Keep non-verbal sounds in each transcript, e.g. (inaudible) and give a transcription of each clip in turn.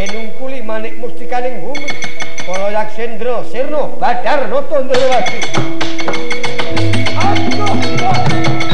denungkuli manik mustikaning bumi kala yaksendra sirna badar nata ndrawati. Pancen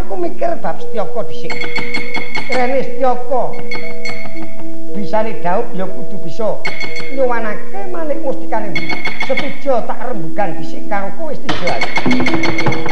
aku mikir bab Setyaka dhisik. Rene Setyaka bisane daup ya kudu bisa nyuwanake manik mustikane setuju tak rembugan dhisik karo kowe setuju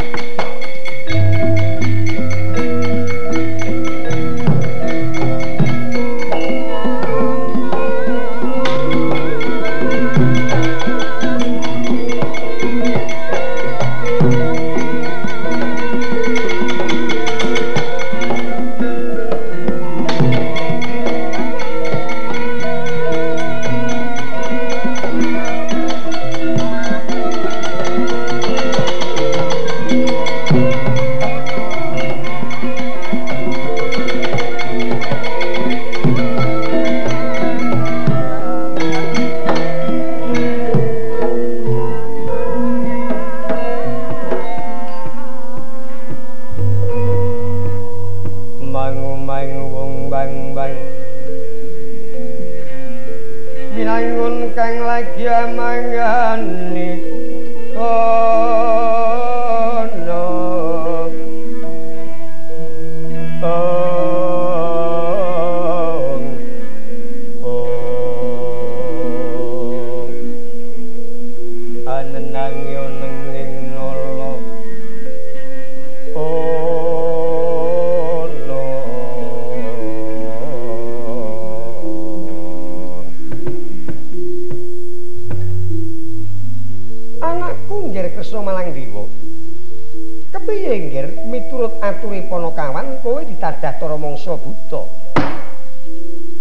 gadah tara mangsa buta.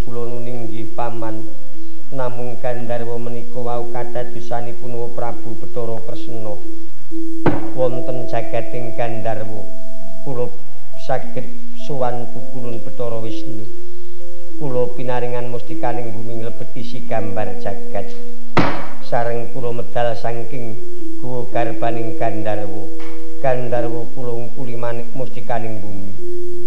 Kula nuninggi paman namung gandarwa menika wau kadadosanipun wa Prabu Bathara Kresna. Wonten jagating gandarwa kula saged suwan pupulun Bathara Wisnu. Kula pinaringan mustikaning bumi nglebet isi gambar jagat. Sareng kula medal saking guwa garbaning gandarwa. Gandarwa kula ngumpuli manik mustikaning bumi.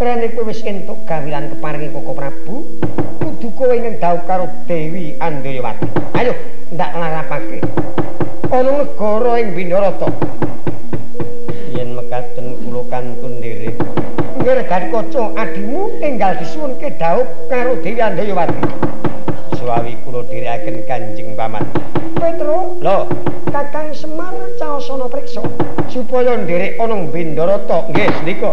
Rene kowe wis entuk gawilan keparingi Koko Prabu, kudu kowe ngendhau karo Dewi Andayawati. Ayo, ndak larapake. Ana negara ing Bindarata. Yen mekaten kula kantun dherek. Nggih Kaca adimu enggal disuwunke dhaup karo Dewi Andayawati. Suwawi kula dhirekaken Kanjeng Paman. Petro, lho, Kakang Semar caosana priksa. supaya nderek ana Bendarata nggih nika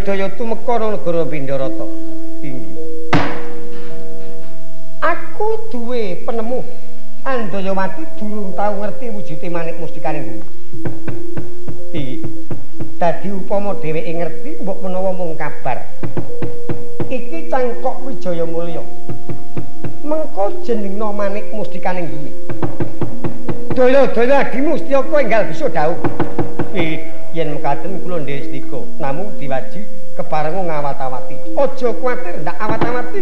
daya-daya tumeka negara Bindarata. Inggih. Aku duwe penemu Andayawati durung tau ngerti wujude manik mustikaning bumi. Iki dadi upama dheweke ngerti mbok menawa mung kabar. Iki cangkok Wijaya Mulya. Mengko jenengna manik mustikaning bumi. Daya-daya adimu Setyaka enggal bisa dawuh. yen mekaten kula ndestika namung diwaji keparenga ngawat-awati. Aja kuwatir ndak awat-awati.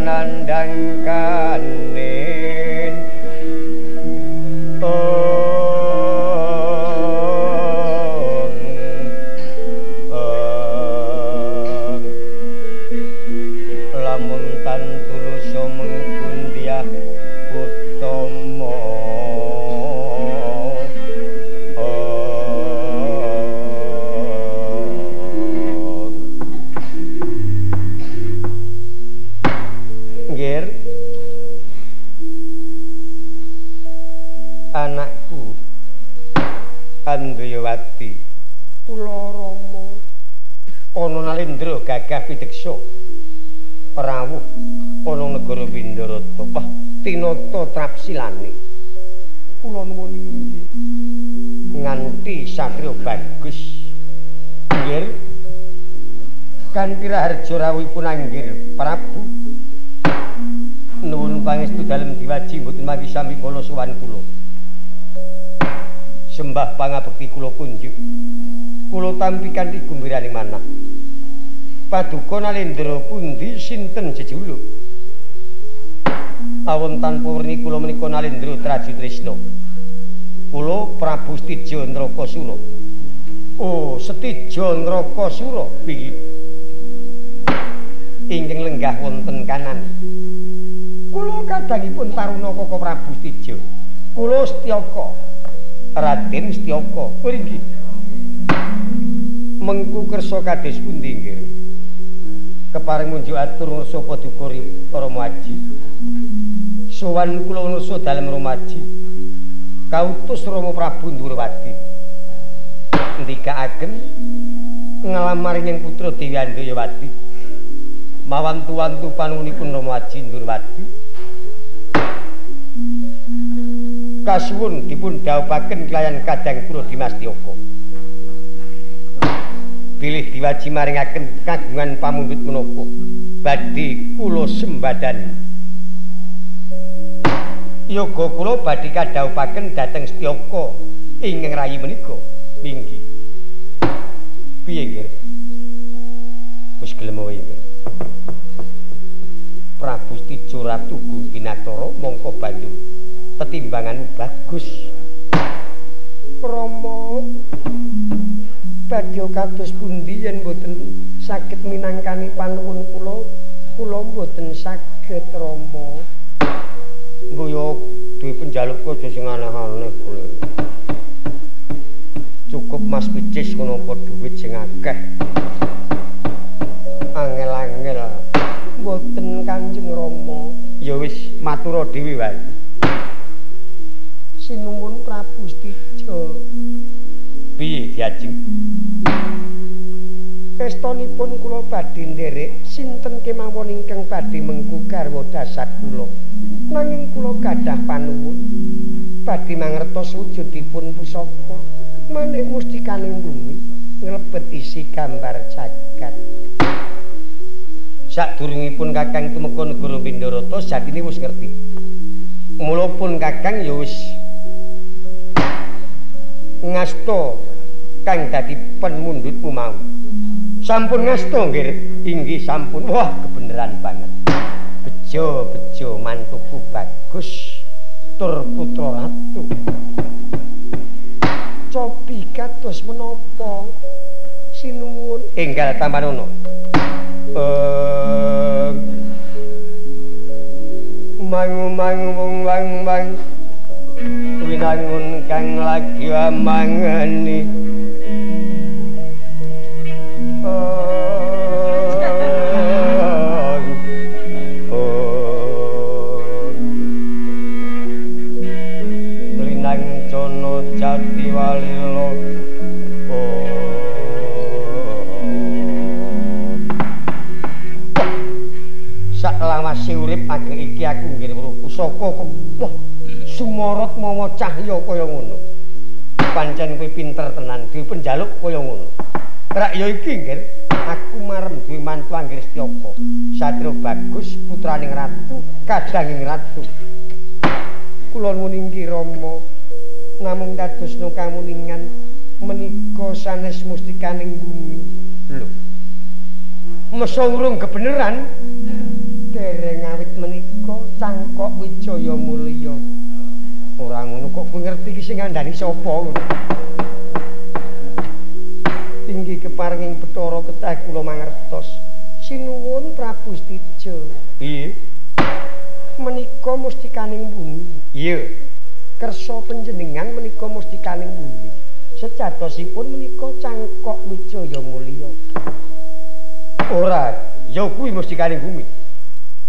nandang muni nganti satrio bagus. Nggir. Kantira harjo rawi pun anggir prabu. Nuwun pangestu dalem diwaji mboten mangi sami kula suwan kula. Sembah pangabekti kula kunjuk. Kula tampi kanthi gumbiraning manah. Paduka nalendra pundi sinten jejuluk? Awon tanpa werni kula menika nalendra traji tresna kula Prabu Stijo Ndrakasura oh Stijo Ndrakasura ingkang lenggah wonten kanan. Kula kadhangipun taruna Koko Prabu Stija. kula Setyaka. Raden Setyaka. Mriki mengku kersa kados pundi nggih? Keparing munjuk atur sapa paduka para maji sowan kula nusa dalem rumaji kautus Rama Prabu Ndurwadi. Ndika agen ngelamar yang putra Dewi Andayawati mawan tuan tupan unipun Romo Haji Ndurwadi. Kasuun dipun daupaken kelayan kadang puro Dimas Tioko pilih diwaji maringaken kagungan pamundhut menapa? Badhe kula sembadani yoga kula badhe kadhawuhaken dhateng Setyaka ing rayi menika pinggih piye nggih wis gelem wae Prabu Stijo Ratu Gunatara mongko banjur tetimbangan bagus. Rama badhe kados pundi yen boten saged minangkani panuwun kula? Kula boten saged Rama. Mbuyo duwe penjaluk aja sing aneh-aneh kula. Cukup Mas Picis ngono apa dhuwit sing akeh. Angel-angel. Mboten Kanjeng Rama. Ya wis matura dhewe wae. Sinuwun Prabu Stijo. Piye diajeng? Pestonipun kula badhe nderek sinten kemawon ingkang badhe mengku garwa dasar kula. Nanging kula gadah panuwun badhe mangertos wujudipun pusaka manik mustikaning bumi nglebet isi gambar jagat. sadurungipun Kakang tumeka negara Bindarata jatine wis ngerti. Mula pun Kakang ya wis ngasta kang dadi penmundhutmu mau. Sampun ngasta nggih, inggih sampun. Wah, kebenaran banget. Bejo, bejo mantuku bagus tur putra ratu. Cobi kados menapa? Sinuwun enggal tamanono. mang mang wong wang wang winangun kang lagi mangani urip ageng iki aku nggih weruh pusaka kok wah sumorot mawa cahya kaya ngono. Pancen kowe pinter tenan dhewe penjaluk kaya ngono. Rak ya iki nggih aku marem duwe mantu anggir setyapa satrio bagus putraning ratu kadanging ratu. Kula nuwun inggih rama. Namung dadosna kamuningan menika sanes mustikaning bumi. Lho mesa urung kebeneran dereng awit menika cangkok wijaya mulya. Ora ngono kok kowe ngerti iki sing ngandani sapa ngono. Tinggi keparenging Bathara ketah kula mangertos. Sinuwun Prabu Stijo piye? Menika mustikaning bumi. Iya. Kersa panjenengan menika mustikaning bumi. Sejatosipun menika cangkok wijaya mulya. Ora. Ya kuwi mustikaning bumi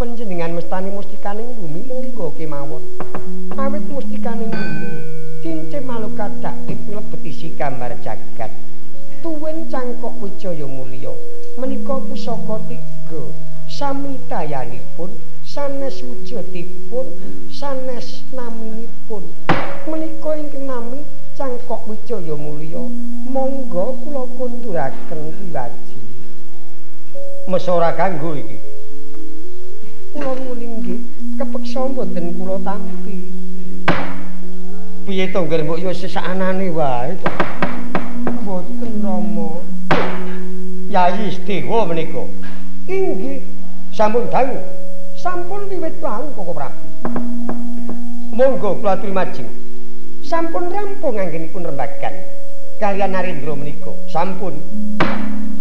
panjenengan mestani mustikaning bumi monggo kemawon. Awit mustikaning bumi cincin maluk kadak mlebet isi gambar jagat. Tuwin cangkok wijaya mulya. Menika pusaka tiga sami dayanipun sanes wujudipun sanes naminipun. Menika ingkang nami cangkok wijaya mulya monggo kula kunduraken diwaji mesora kanggo iki kula nulinggih kepeksa mboten kula tampi. Piye to ngger mbok yo sesakanane wae to. Mboten Rama. Yayi Istiwa menika. Inggih, sampun dangu. Sampun wiwit wau Koko Prabu. Monggo kula aturi Sampun rampung anggenipun rembagan kalian Narendra menika. Sampun.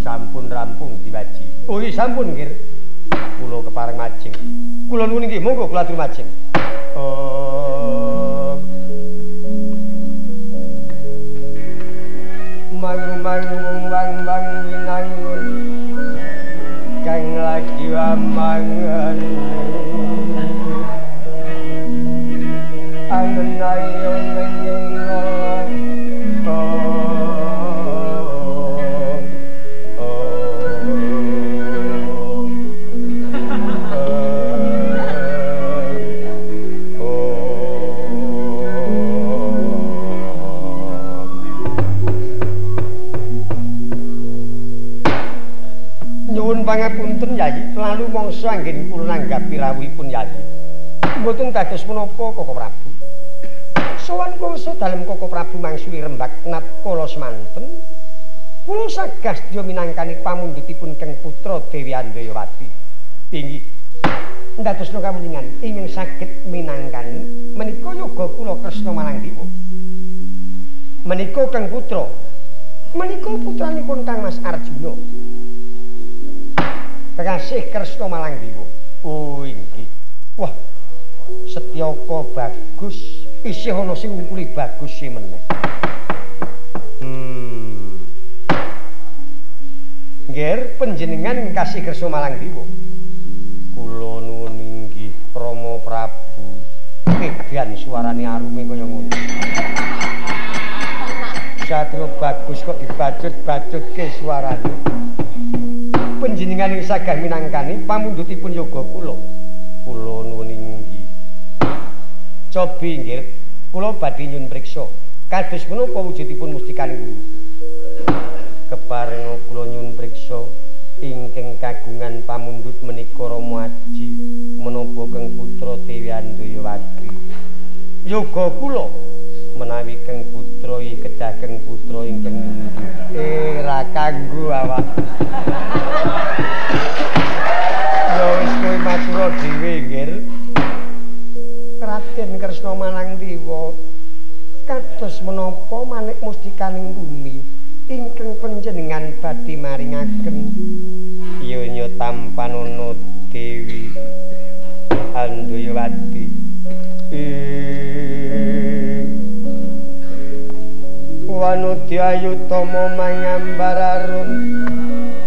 Sampun rampung diwaji. Oh, sampun nggih. Kula kepareng majeng. Kula nuwun nggih, monggo kula atur majeng. Oh. Mang mang wang wang winangun. Kang lagi amangan. Angen Mangsa anggen kula nanggapi rawuhipun Yayi. Mboten dados menapa Koko Prabu. Sowan mangsa dalem Koko Prabu mangsuli rembak nat kala semanten. Kula sagah sedya minangkani pamundhutipun Kang Putra Dewi Andayawati. Inggih. Ndadosna kamuningan ingin saged minangkani menika yoga kula Kresna Manangdiwa. Menika Kang Putra. Menika putranipun Kang Mas Arjuna. Kekasih Kresna Malangdiwa. Oh inggih. Wah. Setyaka bagus, isih ana sing ngungkuli bagus sih meneh. Hmm. Nggih, panjenengan kasih Kresna Malangdiwa. Kula nuwun inggih Rama Prabu. Kegian suarane arume kaya ngono. Satrio bagus kok dibacut-bacutke suarane. Panjenengan ing sagah minangkani pamundhutipun yoga kula. Kula nuwun inggih. Cobi nggih, kula badhe nyun priksa. Kados menapa wujudipun mustikaning kula? Keparenga kula nyun priksa ingkang kagungan pamundhut menika Rama Aji menapa Kang Putra Dewi Andayawati. Yoga kula menawi Kang Putra iki kedah Kang Putra ingkang eh ra kanggo awak. Matur dhewe nggih. Raden Kresna Manangdiwa kados menapa manik mustikaning bumi ingkang panjenengan badhe maringaken ya nya tampanana Dewi Andayawati. Wanudiyayutama mangambararun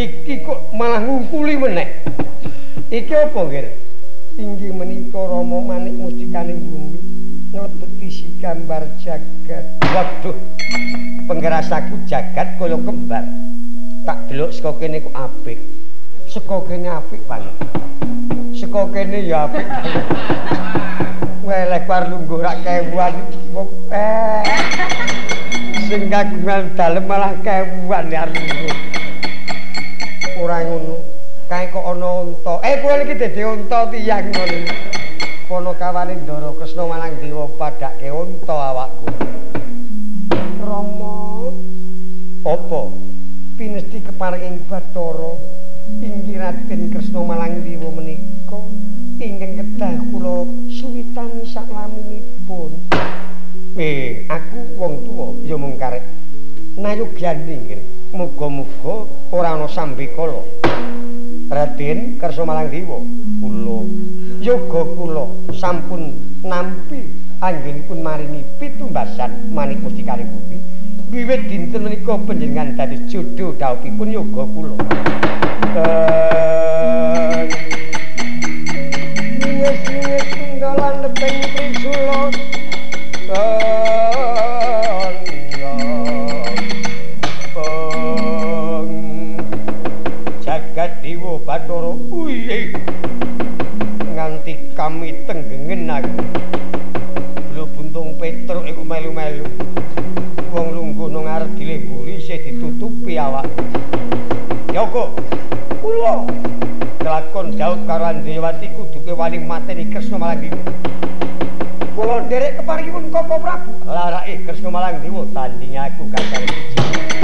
iki kok malah ngungkuli meneh iki apa nggih inggih menika rama manik mustikaning bumi nglebeti si gambar jagat. Waduh penggerasaku jagat kaya kembar. Tak delok saka kene kok apik. Saka kene apik banget saka kene ya apik. Weleh par lungguh rak kewan. Eh sing kagungan dalem malah kewan ya lungguh ora ngono. Kae kok ana unta. Eh kowe iki dadi unta tiyang ngono. Kono kawane Ndara Kresna Malang Dewa padake unta awakku. Rama. Apa? Pinesti keparinging Bathara. Inggih Raden Kresna Malang Dewa menika ingkang kedah kula suwitani saklaminipun eh aku wong tuwa ya mung karek. Nayogyane nggih muga-muga ora ana sambekala Raden Kersa Malangdewa kula. Yoga kula sampun nampi anggenipun maringi pitumbasan manik mustikaning bumi. Wiwit dinten menika panjenengan dadi jodho dhawuhipun yoga kula. Yes, Andriwati kudu kewani mateni Kresna Malangdewa kula nderek keparingipun Koko Prabu. Larake Kresna Malangdewa tanding aku kakang siji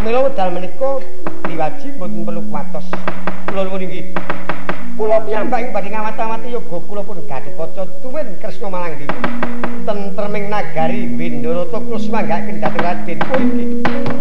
Mula wedal menika diwaji mboten perlu kuatos. Kula nuwun inggih. Kula piyambak ing badhe ngawat-awati yoga kula pun gadhah kaca tuwin Kresna Malangdi. Tentreming nagari Bindoroto kula swanggaken dhateng Raden. Oh inggih.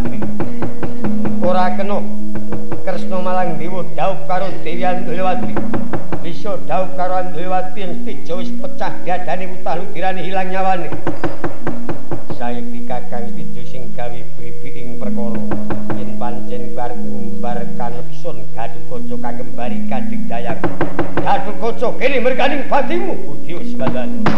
Pati. Ora kena Kresna malang dewa dhaup karo Dewi Andhrawati. Bisa dhaup karo Andhrawati yen Tejo wis pecah dadane utah lirane ilang nyawane. Saya kakang Tejo sing gawe bibiing perkara. Yen pancen bar umbar kanepsun gaduh kanca kakembari kadhik dayang. Gaduh kanca kene merganing patimu. Budi wis badani.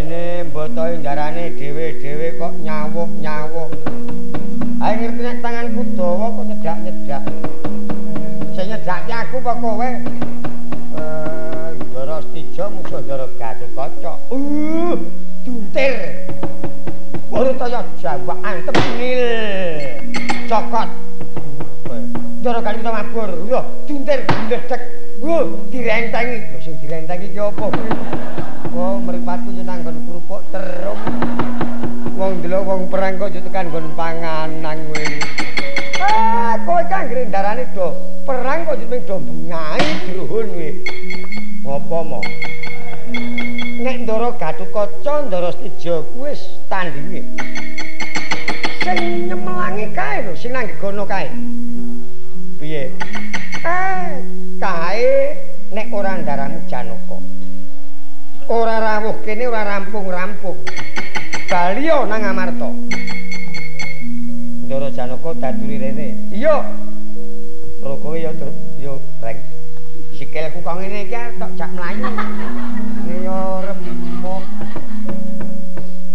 dene mboto ndarane dhewe-dhewe kok nyawuk-nyawuk. Ayo ngerti nek tanganku dawa kok nyedak-nyedak. Sing nyedakke aku apa kowe? Eh, loro stijo musuh loro gatukaca. Uh, jutir. Ora taya jambak antem ngil. Cokot. Ndara kali kita mabur. Yo, jutir ndedek. Uh, direntengi. Lho sing direntengi ki apa? wong perang kok jutekan nggon panganan kowe. Ah, kowe kang grendarane do perang kok jutek do bungai druhun kowe. Apa mo? Nek Ndara Gatukaca ndoro Stijo wis tandinge. Sing nyemlangi kae lho, sing nang gono kae. Piye? Eh, kae nek ora ndaramu Janaka. Ora rawuh kene ora rampung-rampung. balio nang Amarta. Ndara Janaka daduri rene. Iya. Rogo ya terus Yo, reng. Sikilku kok ngene iki ah, tok jak mlayu. (laughs) Ya remuk.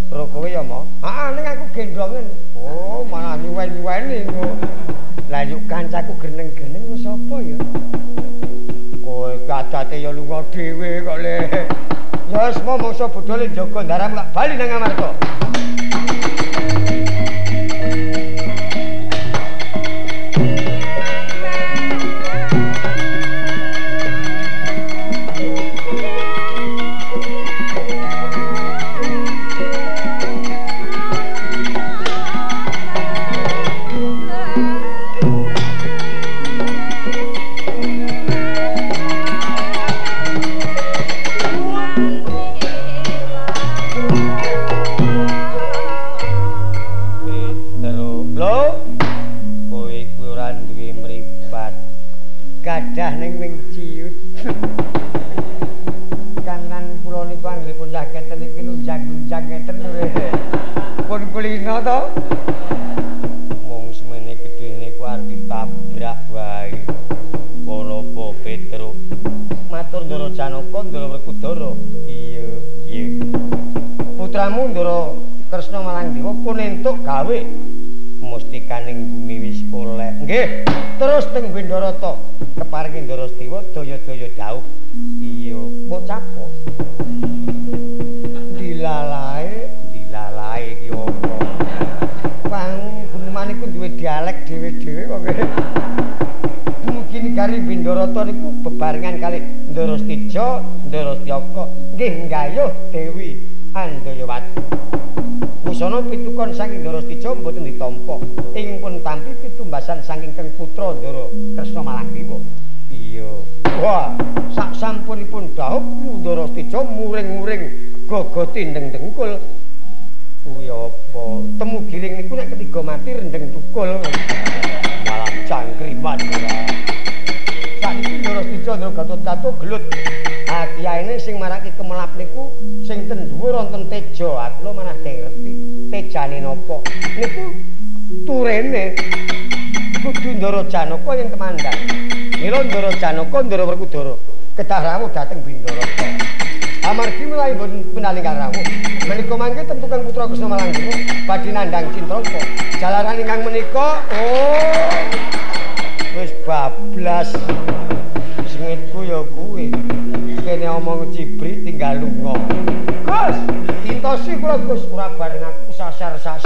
Rogo ya mo. Heeh ning aku gendongen. Oh, malah nyuwen-nyuweni. Lah yuk kancaku geneng-geneng sapa ya? Kowe kadate ya lunga dhewe kok le. Wes momongso budhale jaga ndaram lak bali nang Amarta. Windoroto keparingi Ndarastiwa daya-daya dawuh. Iya, kok capo. Dilalae, dilalae iki apa? Pang gumane iku duwe dialek dhewe-dhewe kok. Mungkin kari Windoroto niku bebarengan kali Ndarastija, Ndarastiyaka. Nggih, nggayuh Dewi Andayawati. Wusana pitukon saking Ndarastija mboten ditampa. pungkasan saking keng putra Ndara Kresna Malangriwa. iya. Wah sak sampunipun dahuk Ndara tijo muring-muring gogotin deng dengkul. Kuwi apa? Temu giring niku nek ketiga mati rendeng tukul malah jangkriman sak iki ndoro tijo ndoro gatot-gatot gelut. Ya ini sing maraki kemelap niku sing ten dhuwur wonten teja aku lho manah ngerti tejane napa niku turene. kudu ndoro janoko yang temandang milo ndoro janoko ndoro Werkudara. Kedah rawuh dhateng bindoro amar mulai bon penalingkar rawo meniko mangke tentukan putra kusno malanggimu badi nandhang cintroko jalaran ingang menika oh wis bablas. Sengitku ya kuwi. Kene omong cibri tinggal lunga. gus intosi kula gus ora bareng aku sasar sasar